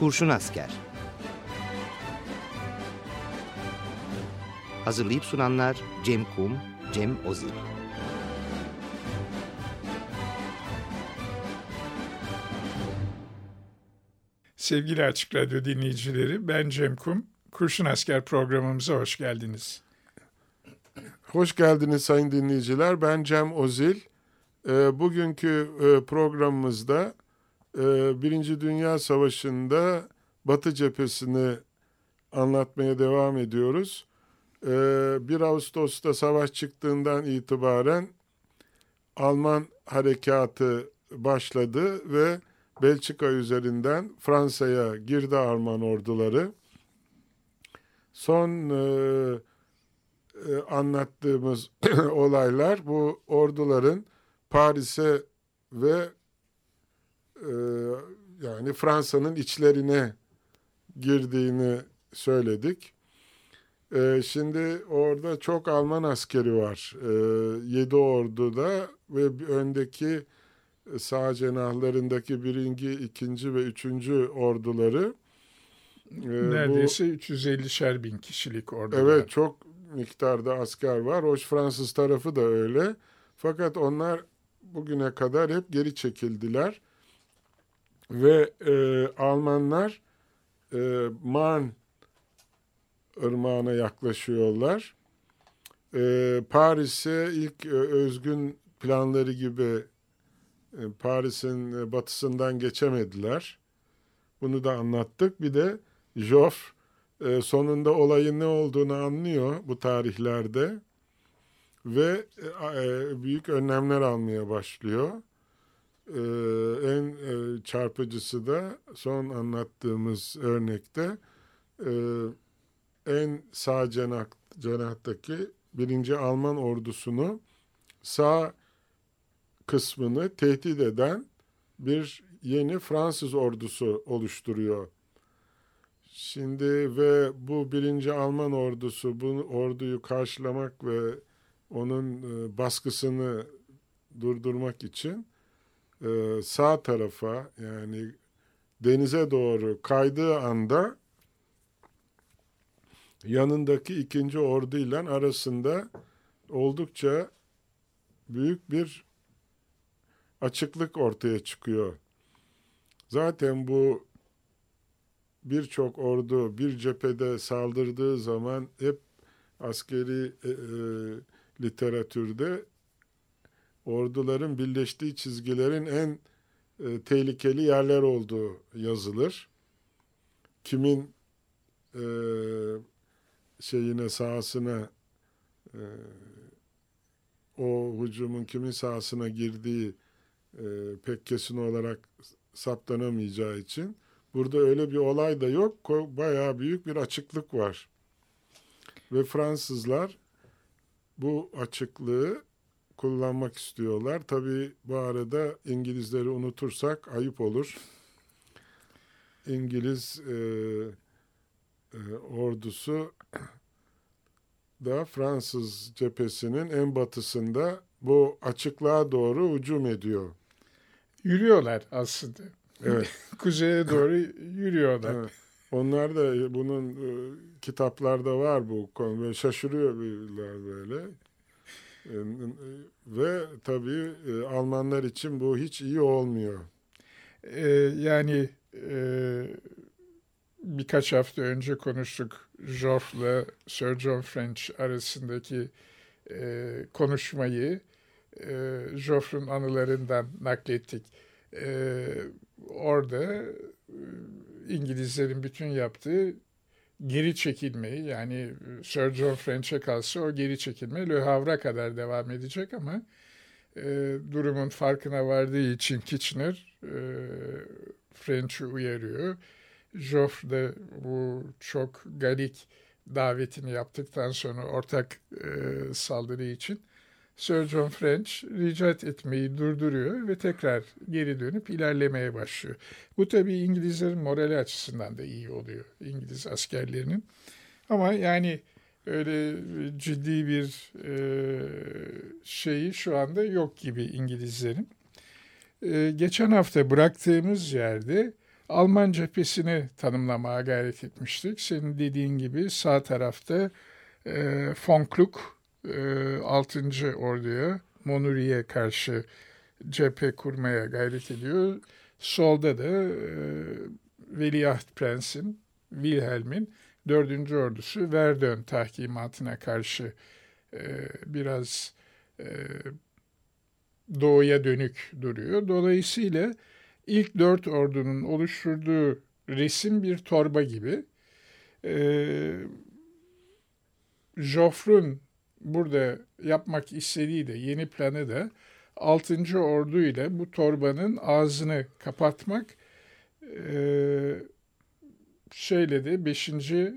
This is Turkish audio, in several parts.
Kurşun Asker Hazırlayıp sunanlar Cem Kum, Cem Ozil Sevgili Açık Radyo dinleyicileri, ben Cem Kum. Kurşun Asker programımıza hoş geldiniz. Hoş geldiniz sayın dinleyiciler. Ben Cem Ozil. E, bugünkü e, programımızda e, Birinci Dünya Savaşı'nda Batı cephesini anlatmaya devam ediyoruz. E, 1 Ağustos'ta savaş çıktığından itibaren Alman harekatı başladı ve Belçika üzerinden Fransa'ya girdi Alman orduları. Son e, e, anlattığımız olaylar bu orduların Paris'e ve yani Fransa'nın içlerine girdiğini söyledik. E, şimdi orada çok Alman askeri var. E, yedi orduda ve öndeki sağ cenahlarındaki birinci, ikinci ve üçüncü orduları e, Neredeyse bu, 350'şer bin kişilik ordular. Evet çok miktarda asker var. Hoş Fransız tarafı da öyle. Fakat onlar bugüne kadar hep geri çekildiler. Ve e, Almanlar e, Marne ırmağına yaklaşıyorlar. E, Paris'e ilk e, özgün planları gibi e, Paris'in e, batısından geçemediler. Bunu da anlattık. Bir de Joffre e, sonunda olayın ne olduğunu anlıyor bu tarihlerde ve büyük önlemler almaya başlıyor. En çarpıcısı da son anlattığımız örnekte en sağ cenah, cenahtaki birinci Alman ordusunu sağ kısmını tehdit eden bir yeni Fransız ordusu oluşturuyor. Şimdi ve bu birinci Alman ordusu bu orduyu karşılamak ve onun e, baskısını durdurmak için e, sağ tarafa yani denize doğru kaydığı anda yanındaki ikinci orduyla arasında oldukça büyük bir açıklık ortaya çıkıyor. Zaten bu birçok ordu bir cephede saldırdığı zaman hep askeri e, e, literatürde orduların birleştiği çizgilerin en e, tehlikeli yerler olduğu yazılır. Kimin e, şeyine sahasına e, o hücumun kimin sahasına girdiği e, pek kesin olarak saptanamayacağı için burada öyle bir olay da yok. Bayağı büyük bir açıklık var. Ve Fransızlar bu açıklığı kullanmak istiyorlar. Tabii bu arada İngilizleri unutursak ayıp olur. İngiliz e, e, ordusu da Fransız cephesinin en batısında bu açıklığa doğru hücum ediyor. Yürüyorlar aslında. Evet. Kuzeye doğru yürüyorlar. Evet. Onlar da bunun e, kitaplarda var bu konu. Böyle şaşırıyorlar böyle. E, ve tabii e, Almanlar için bu hiç iyi olmuyor. Ee, yani e, birkaç hafta önce konuştuk Joff'la Sir John French arasındaki e, konuşmayı e, Joffre'un anılarından naklettik. E, orada e, İngilizlerin bütün yaptığı geri çekilmeyi yani Sir John French'e kalsa o geri çekilme Le Havre'a kadar devam edecek ama e, durumun farkına vardığı için Kitchener e, French'i uyarıyor. Joffre de bu çok garik davetini yaptıktan sonra ortak e, saldırı için Sir John French ricat etmeyi durduruyor ve tekrar geri dönüp ilerlemeye başlıyor. Bu tabii İngilizlerin morali açısından da iyi oluyor. İngiliz askerlerinin. Ama yani öyle ciddi bir e, şeyi şu anda yok gibi İngilizlerin. E, geçen hafta bıraktığımız yerde Alman cephesini tanımlamaya gayret etmiştik. Senin dediğin gibi sağ tarafta e, e, 6. Ordu'ya, Monuri'ye karşı cephe kurmaya gayret ediyor. Solda da e, Veliaht Prens'in, Wilhelm'in 4. ordusu Verdun tahkimatına karşı e, biraz e, doğuya dönük duruyor. Dolayısıyla ilk dört ordunun oluşturduğu resim bir torba gibi. Joffre'un burada yapmak istediği de yeni planı da 6. ordu ile bu torbanın ağzını kapatmak e, şeyle de 5. E,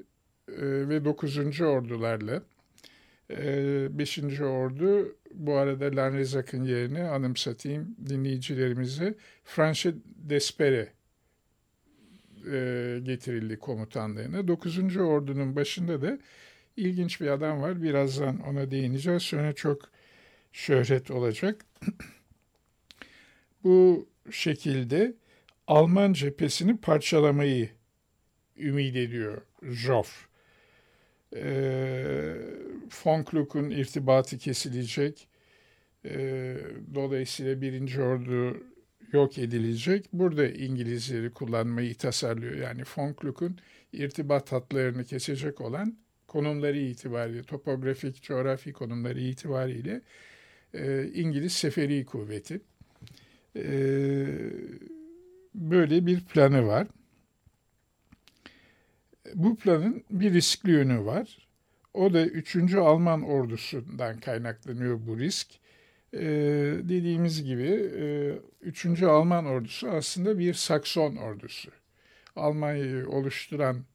ve 9. ordularla 5. E, ordu bu arada Lanrezak'ın yerine anımsatayım dinleyicilerimize Franche Despere getirildi komutanlığına. 9. ordunun başında da ilginç bir adam var. Birazdan ona değineceğiz. Sonra çok şöhret olacak. bu şekilde Alman cephesini parçalamayı ümit ediyor Joff. E, von Kluck'un irtibatı kesilecek. E, dolayısıyla birinci ordu yok edilecek. Burada İngilizleri kullanmayı tasarlıyor. Yani von Kluck'un irtibat hatlarını kesecek olan konumları itibariyle, topografik, coğrafi konumları itibariyle e, İngiliz seferi kuvveti. E, böyle bir planı var. Bu planın bir riskli yönü var. O da 3. Alman ordusundan kaynaklanıyor bu risk. Ee, dediğimiz gibi e, 3. Alman ordusu aslında bir Sakson ordusu. Almanya'yı oluşturan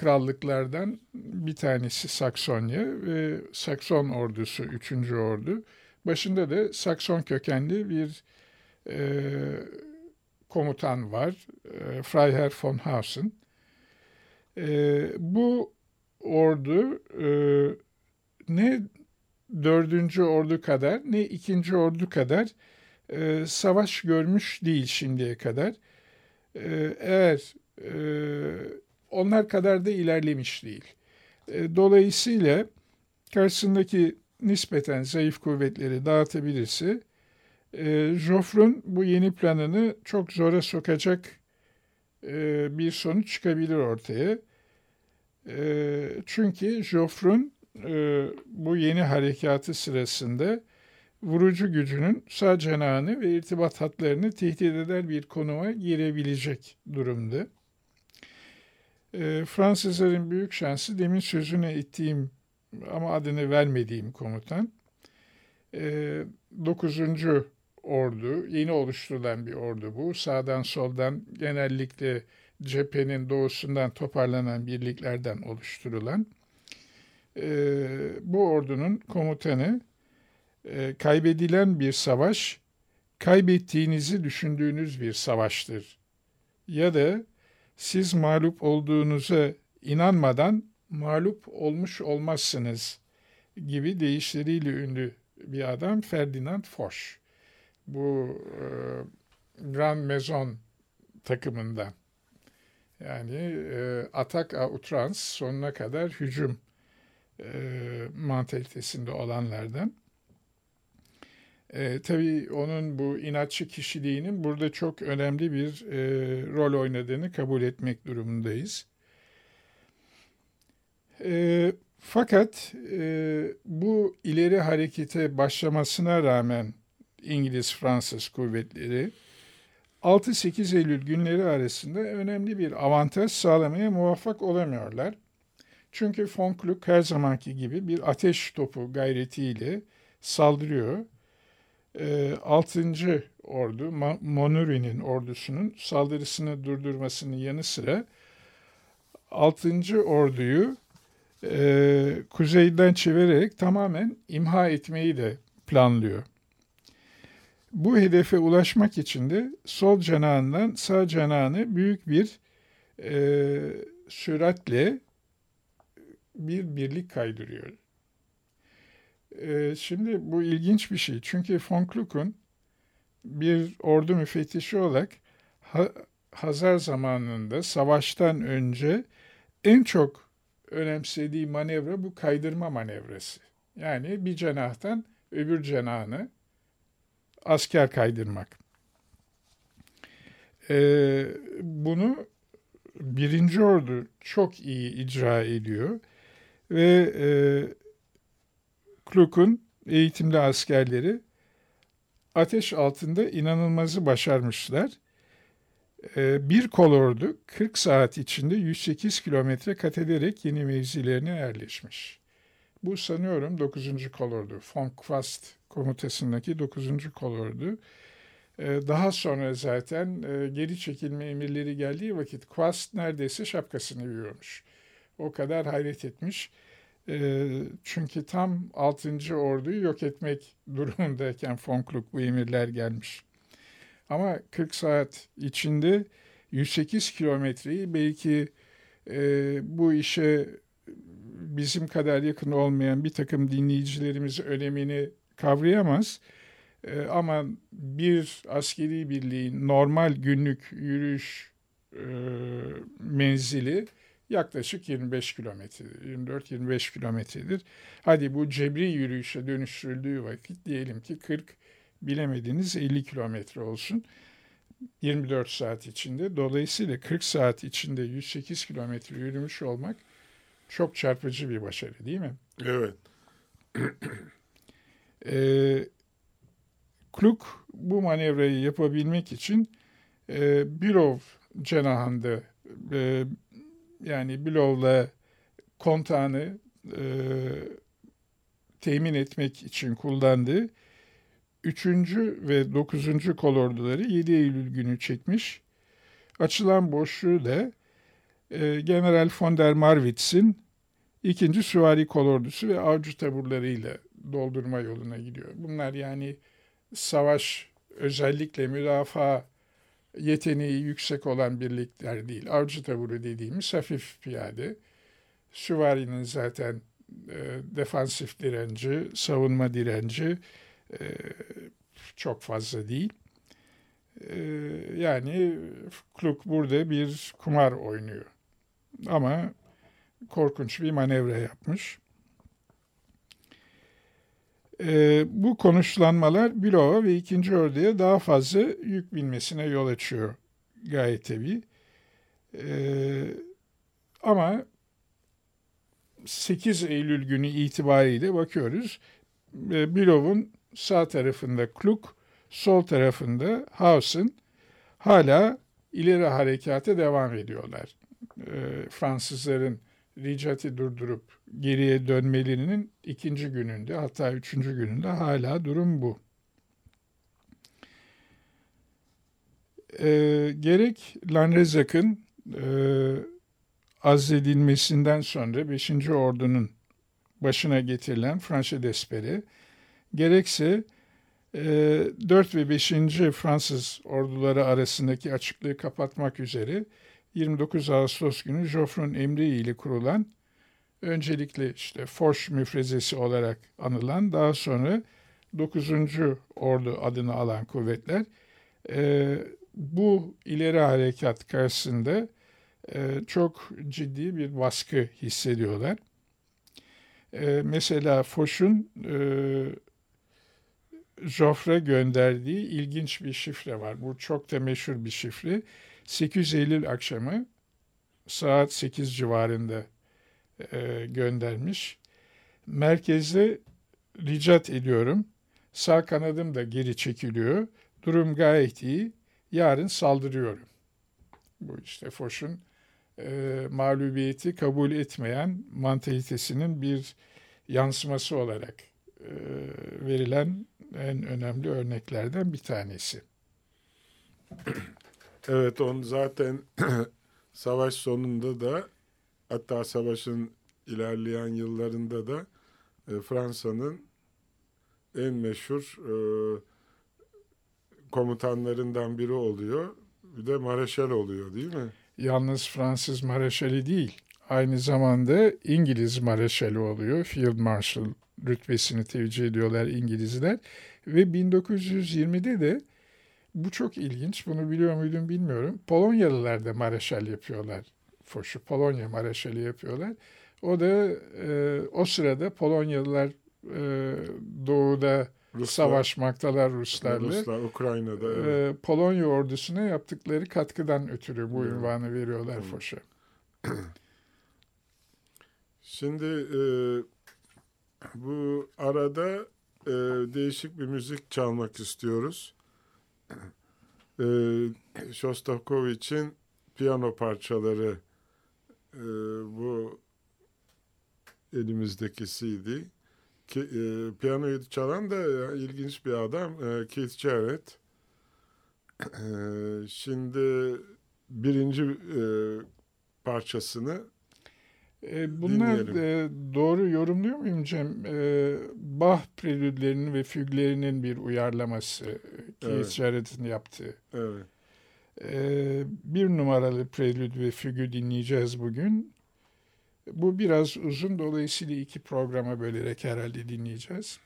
krallıklardan bir tanesi Saksonya ve Sakson ordusu 3. ordu. Başında da Sakson kökenli bir e, komutan var, e, Freiherr von Hausen. E, bu ordu e, ne dördüncü ordu kadar ne ikinci ordu kadar e, savaş görmüş değil şimdiye kadar. E, eğer e, onlar kadar da ilerlemiş değil. E, dolayısıyla karşısındaki nispeten zayıf kuvvetleri dağıtabilirse e, Joffre'un bu yeni planını çok zora sokacak e, bir sonuç çıkabilir ortaya. Çünkü Joffre'un e, bu yeni harekatı sırasında vurucu gücünün sağ cenahını ve irtibat hatlarını tehdit eder bir konuma girebilecek durumda. E, Fransızların büyük şansı demin sözünü ettiğim ama adını vermediğim komutan. E, 9 ordu, yeni oluşturulan bir ordu bu. Sağdan soldan genellikle cephenin doğusundan toparlanan birliklerden oluşturulan. E, bu ordunun komutanı e, kaybedilen bir savaş, kaybettiğinizi düşündüğünüz bir savaştır. Ya da siz mağlup olduğunuza inanmadan mağlup olmuş olmazsınız gibi deyişleriyle ünlü bir adam Ferdinand Foch bu e, Grand Maison takımından. Yani e, atak a outrance sonuna kadar hücum e, mantalitesinde olanlardan. E, tabii onun bu inatçı kişiliğinin burada çok önemli bir e, rol oynadığını kabul etmek durumundayız. E, fakat e, bu ileri harekete başlamasına rağmen İngiliz-Fransız kuvvetleri 6-8 Eylül günleri arasında önemli bir avantaj sağlamaya muvaffak olamıyorlar. Çünkü von Kluck her zamanki gibi bir ateş topu gayretiyle saldırıyor. 6. Ee, ordu, Monuri'nin ordusunun saldırısını durdurmasının yanı sıra 6. orduyu e, kuzeyden çevirerek tamamen imha etmeyi de planlıyor. Bu hedefe ulaşmak için de sol cenahından sağ cenahını büyük bir e, süratle bir birlik kaydırıyor. E, şimdi bu ilginç bir şey. Çünkü von Kluck'un bir ordu müfettişi olarak ha, Hazar zamanında savaştan önce en çok önemsediği manevra bu kaydırma manevrası. Yani bir cenahtan öbür cenahını asker kaydırmak. Ee, bunu birinci ordu çok iyi icra ediyor ve e, Kluk'un eğitimli askerleri ateş altında inanılmazı başarmışlar. Ee, bir kolordu 40 saat içinde 108 kilometre kat ederek yeni mevzilerine yerleşmiş. Bu sanıyorum 9. kolordu. Von Quast komutasındaki 9. kolordu. Ee, daha sonra zaten e, geri çekilme emirleri geldiği vakit Quast neredeyse şapkasını yiyormuş. O kadar hayret etmiş. Ee, çünkü tam 6. orduyu yok etmek durumundayken von Kluck bu emirler gelmiş. Ama 40 saat içinde 108 kilometreyi belki e, bu işe bizim kadar yakın olmayan bir takım dinleyicilerimiz önemini kavrayamaz. E, ama bir askeri birliğin normal günlük yürüyüş e, menzili yaklaşık 25 kilometre, 24-25 kilometredir. Hadi bu cebri yürüyüşe dönüştürüldüğü vakit diyelim ki 40 bilemediniz 50 kilometre olsun. 24 saat içinde. Dolayısıyla 40 saat içinde 108 kilometre yürümüş olmak çok çarpıcı bir başarı değil mi? Evet. e, Kluk bu manevrayı yapabilmek için e, Bilov cenahında e, yani Bilov'la kontağını e, temin etmek için kullandığı 3. ve 9. kolorduları 7 Eylül günü çekmiş. Açılan boşluğu da e, General von der Marwitz'in ikinci süvari kolordusu ve avcı taburlarıyla doldurma yoluna gidiyor. Bunlar yani savaş özellikle müdafaa yeteneği yüksek olan birlikler değil. Avcı taburu dediğimiz hafif piyade. Süvarinin zaten e, defansif direnci, savunma direnci e, çok fazla değil. E, yani Kluk burada bir kumar oynuyor. Ama korkunç bir manevra yapmış. E, bu konuşlanmalar Bilova ve ikinci ördeğe daha fazla yük binmesine yol açıyor gayet tabii. E, ama 8 Eylül günü itibariyle bakıyoruz. E, Bilov'un sağ tarafında Kluk, sol tarafında Hausen hala ileri harekata devam ediyorlar. E, Fransızların ricati durdurup geriye dönmelerinin ikinci gününde hatta üçüncü gününde hala durum bu. E, gerek Lanrezak'ın e, azledilmesinden sonra 5. Ordu'nun başına getirilen Franche d'Espere, gerekse e, 4 ve 5. Fransız orduları arasındaki açıklığı kapatmak üzere 29 Ağustos günü Joffre'un emri ile kurulan öncelikle işte Foch müfrezesi olarak anılan daha sonra 9. Ordu adını alan kuvvetler e, bu ileri harekat karşısında e, çok ciddi bir baskı hissediyorlar. E, mesela Foch'un e, Joffre gönderdiği ilginç bir şifre var. Bu çok da meşhur bir şifre. 8 Eylül akşamı saat 8 civarında e, göndermiş. Merkezde ricat ediyorum. Sağ kanadım da geri çekiliyor. Durum gayet iyi. Yarın saldırıyorum. Bu işte Foch'un e, mağlubiyeti kabul etmeyen mantalitesinin bir yansıması olarak e, verilen en önemli örneklerden bir tanesi. Evet, on zaten savaş sonunda da hatta savaşın ilerleyen yıllarında da e, Fransa'nın en meşhur e, komutanlarından biri oluyor. Bir de Mareşal oluyor değil mi? Yalnız Fransız Mareşali değil, aynı zamanda İngiliz Mareşali oluyor. Field Marshal rütbesini tevcih ediyorlar İngilizler. Ve 1920'de de Bu çok ilginç. Bunu biliyor muydum bilmiyorum. Polonyalılar da Mareşal yapıyorlar. Foş'u Polonya Mareşali yapıyorlar. O da e, o sırada Polonyalılar e, doğuda Ruslar, savaşmaktalar Ruslarla. Ruslar Ukrayna'da. evet. E, Polonya ordusuna yaptıkları katkıdan ötürü bu Evet. ünvanı veriyorlar Evet. Foş'a. Şimdi e, bu arada e, değişik bir müzik çalmak istiyoruz. E, Shostakovich'in piyano parçaları e, bu elimizdeki CD. Ki, e, piyanoyu çalan da ya, ilginç bir adam e, Keith Jarrett. E, şimdi birinci e, parçasını E, bunlar Dinleyelim. e, doğru yorumluyor muyum Cem? E, Bach prelüdlerinin ve füglerinin bir uyarlaması. Keith Evet. Jarrett'in yaptığı. evet, E, bir numaralı prelüd ve fügü dinleyeceğiz bugün. Bu biraz uzun dolayısıyla iki programa bölerek herhalde dinleyeceğiz.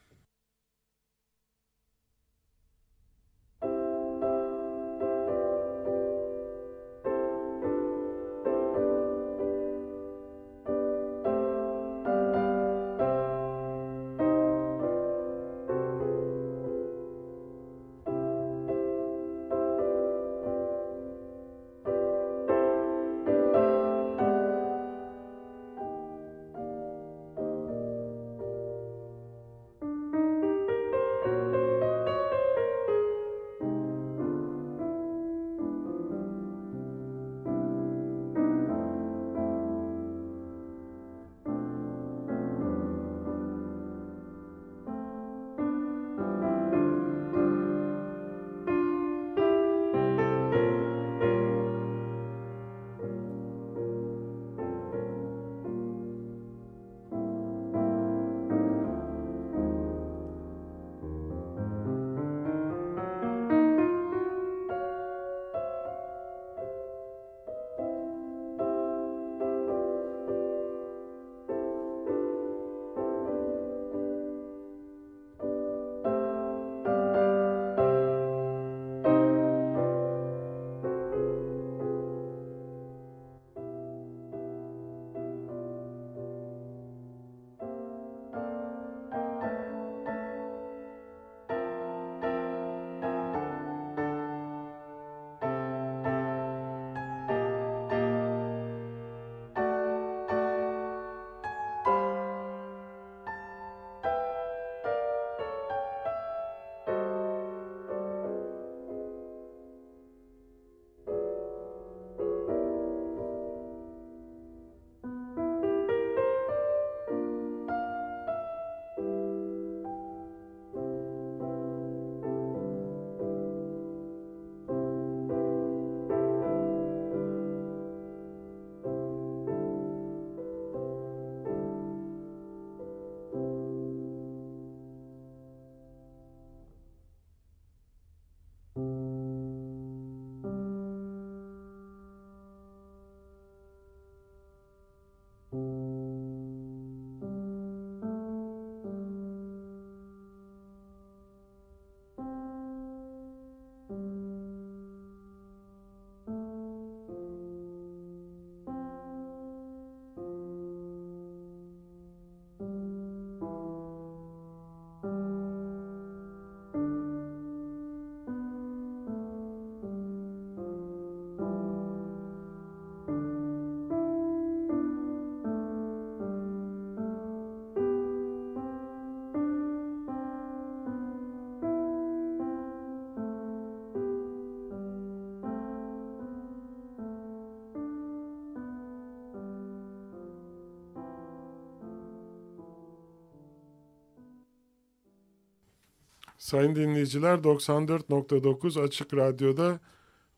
Sayın dinleyiciler 94.9 Açık Radyo'da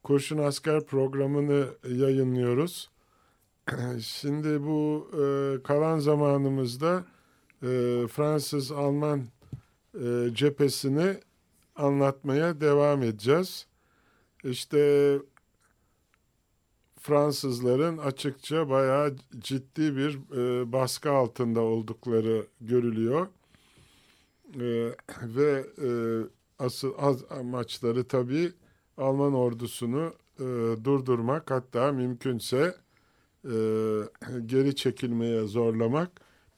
Kurşun Asker programını yayınlıyoruz. Şimdi bu e, kalan zamanımızda e, Fransız-Alman e, cephesini anlatmaya devam edeceğiz. İşte Fransızların açıkça bayağı ciddi bir e, baskı altında oldukları görülüyor. E, ve e, asıl az amaçları tabii Alman ordusunu e, durdurmak hatta mümkünse e, geri çekilmeye zorlamak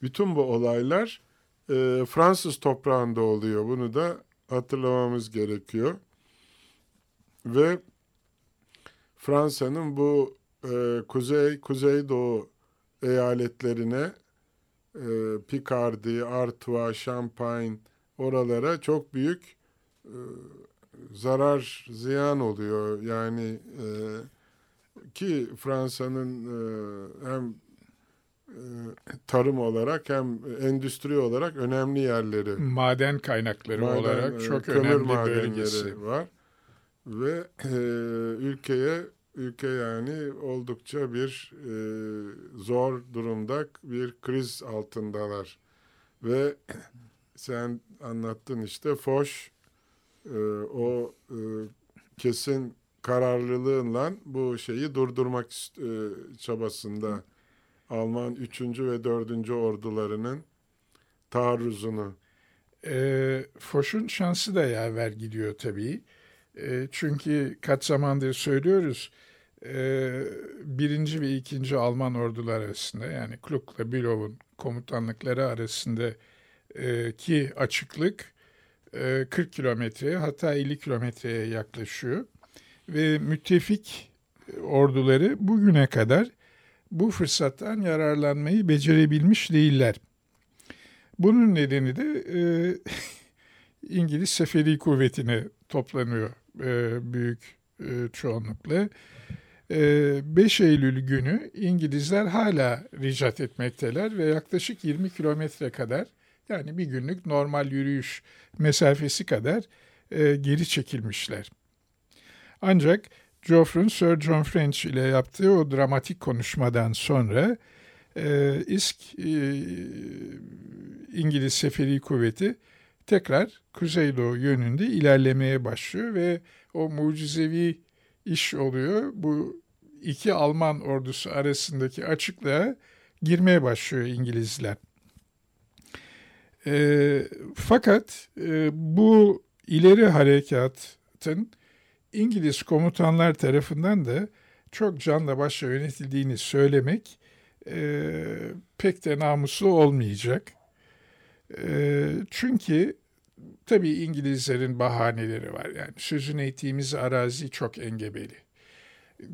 bütün bu olaylar e, Fransız toprağında oluyor. Bunu da hatırlamamız gerekiyor. Ve Fransa'nın bu e, kuzey kuzeydoğu eyaletlerine e, Picardy, Artois, Champagne oralara çok büyük e, zarar, ziyan oluyor. Yani e, ki Fransa'nın e, hem tarım olarak hem endüstri olarak önemli yerleri. Maden kaynakları Maden, olarak çok kömür önemli bölgesi. var ve e, ülkeye ülke yani oldukça bir e, zor durumda bir kriz altındalar ve sen anlattın işte Foş e, o e, kesin kararlılığınla bu şeyi durdurmak e, çabasında Alman 3. ve 4. ordularının taarruzunu E, Foş'un şansı da yaver gidiyor tabii. E, çünkü kaç zamandır söylüyoruz e, birinci ve ikinci Alman ordular arasında yani Kluk'la Bülow'un komutanlıkları arasında e, ki açıklık e, 40 kilometreye hatta 50 kilometreye yaklaşıyor. Ve müttefik orduları bugüne kadar bu fırsattan yararlanmayı becerebilmiş değiller. Bunun nedeni de e, İngiliz seferi kuvvetine toplanıyor e, büyük e, çoğunlukla. E, 5 Eylül günü İngilizler hala ricat etmekteler ve yaklaşık 20 kilometre kadar yani bir günlük normal yürüyüş mesafesi kadar e, geri çekilmişler. Ancak Joffre'un Sir John French ile yaptığı o dramatik konuşmadan sonra e, İSK e, İngiliz Seferi Kuvveti tekrar Kuzeydoğu yönünde ilerlemeye başlıyor ve o mucizevi iş oluyor. Bu iki Alman ordusu arasındaki açıklığa girmeye başlıyor İngilizler. E, fakat e, bu ileri harekatın İngiliz komutanlar tarafından da çok canla başla yönetildiğini söylemek e, pek de namuslu olmayacak. E, çünkü tabii İngilizlerin bahaneleri var. Yani sözünü ettiğimiz arazi çok engebeli.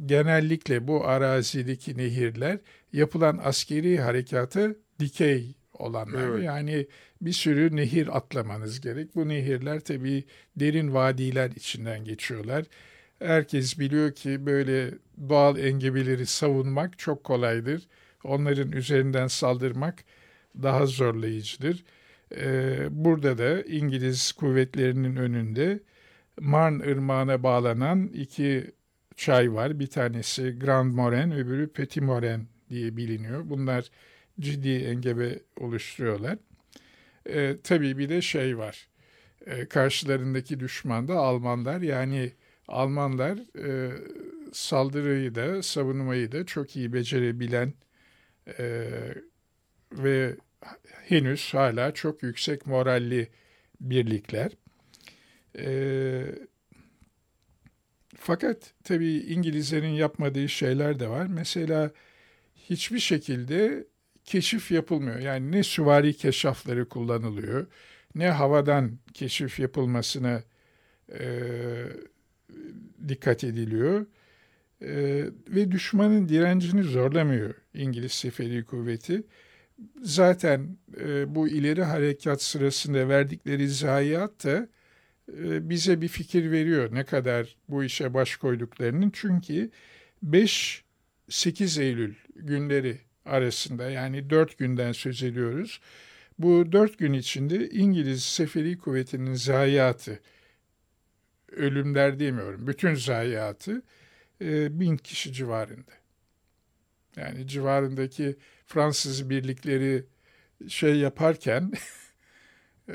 Genellikle bu arazideki nehirler yapılan askeri harekatı dikey olanlar. Evet. Yani bir sürü nehir atlamanız gerek. Bu nehirler tabii derin vadiler içinden geçiyorlar. Herkes biliyor ki böyle doğal engebeleri savunmak çok kolaydır. Onların üzerinden saldırmak daha zorlayıcıdır. Ee, burada da İngiliz kuvvetlerinin önünde Marne Irmağı'na bağlanan iki çay var. Bir tanesi Grand Moren, öbürü Petit Moren diye biliniyor. Bunlar ciddi engebe oluşturuyorlar. Ee, tabii bir de şey var. Ee, karşılarındaki düşman da Almanlar. Yani Almanlar e, saldırıyı da savunmayı da çok iyi becerebilen e, ve henüz hala çok yüksek moralli birlikler. E, fakat tabii İngilizlerin yapmadığı şeyler de var. Mesela hiçbir şekilde keşif yapılmıyor. Yani ne süvari keşafları kullanılıyor, ne havadan keşif yapılmasına e, dikkat ediliyor. E, ve düşmanın direncini zorlamıyor İngiliz Seferi Kuvveti. Zaten e, bu ileri harekat sırasında verdikleri zayiat da e, bize bir fikir veriyor ne kadar bu işe baş koyduklarının. Çünkü 5-8 Eylül günleri arasında yani 4 günden söz ediyoruz. Bu 4 gün içinde İngiliz Seferi Kuvveti'nin zayiatı, ölümler demiyorum, bütün zayiatı e, bin kişi civarında. Yani civarındaki Fransız birlikleri şey yaparken e,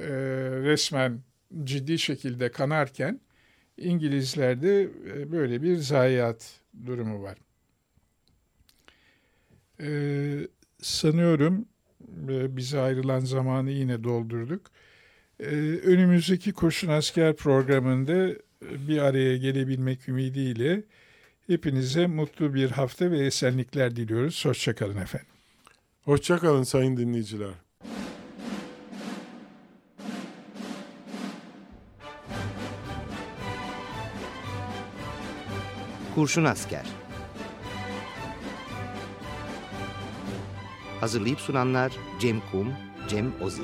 resmen ciddi şekilde kanarken İngilizlerde e, böyle bir zayiat durumu var. E, sanıyorum e, bize ayrılan zamanı yine doldurduk. E, önümüzdeki Kurşun Asker programında bir araya gelebilmek ümidiyle hepinize mutlu bir hafta ve esenlikler diliyoruz. Hoşçakalın efendim. Hoşçakalın sayın dinleyiciler. Kurşun Asker Hazırlayıp sunanlar Cem Kum, Cem Ozil